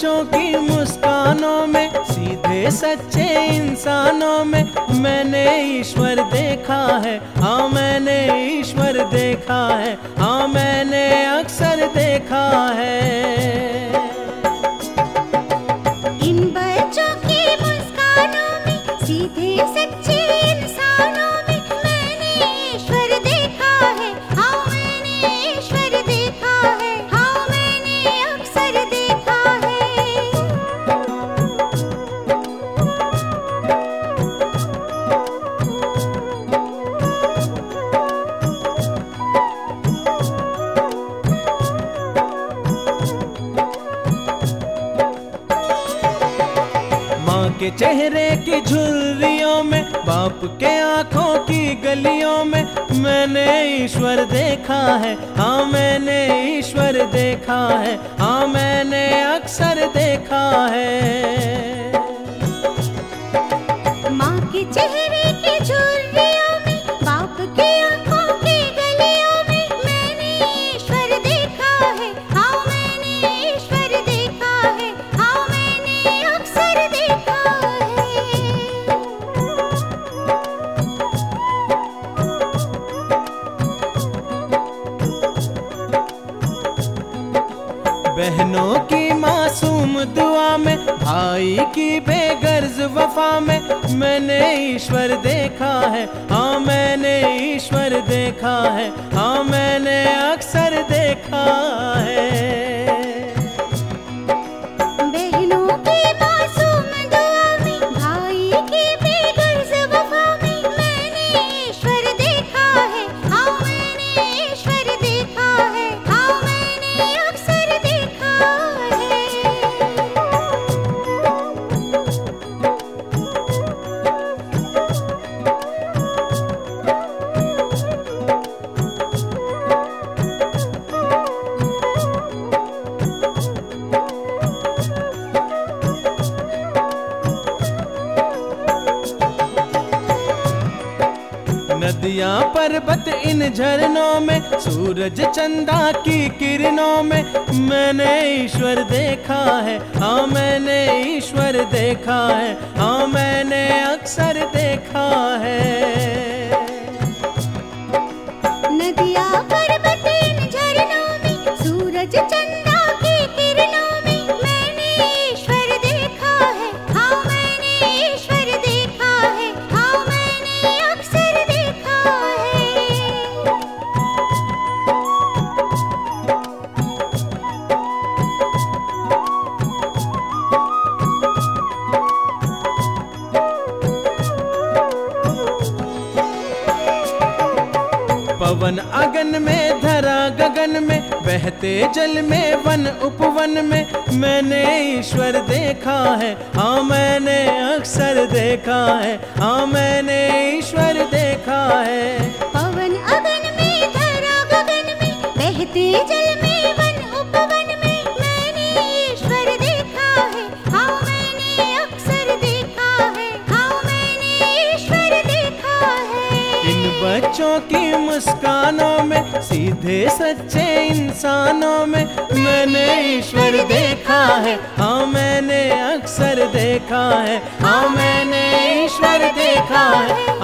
बच्चों की मुस्कानों में, सीधे सच्चे इंसानों में, मैंने ईश्वर देखा है। हाँ मैंने ईश्वर देखा है। हाँ मैंने अक्सर देखा है। के चेहरे की झुर्रियों में, बाप के आँखों की गलियों में, मैंने ईश्वर देखा है। हाँ मैंने ईश्वर देखा है। हाँ मैंने अक्सर देखा है। माँ के चेहरे में भाई की बेगर्ज वफा में मैंने ईश्वर देखा है। हाँ मैंने ईश्वर देखा है। हाँ मैंने अक्सर देखा है। नदियाँ, पर्वत इन झरनों में, सूरज चंदा की किरणों में, मैंने ईश्वर देखा है हाँ मैंने ईश्वर देखा है हाँ मैंने अक्सर देखा है। अगन में धरा गगन में, बहते जल में, वन उपवन में। मैंने ईश्वर देखा है हाँ मैंने अक्सर देखा है हाँ मैंने ईश्वर देखा है। पवन अगन में, धरा गगन में, बहते बच्चों की मुस्कानों में, सीधे सच्चे इंसानों में, मैंने ईश्वर देखा है। हाँ मैंने अक्सर देखा है। हाँ मैंने ईश्वर देखा है।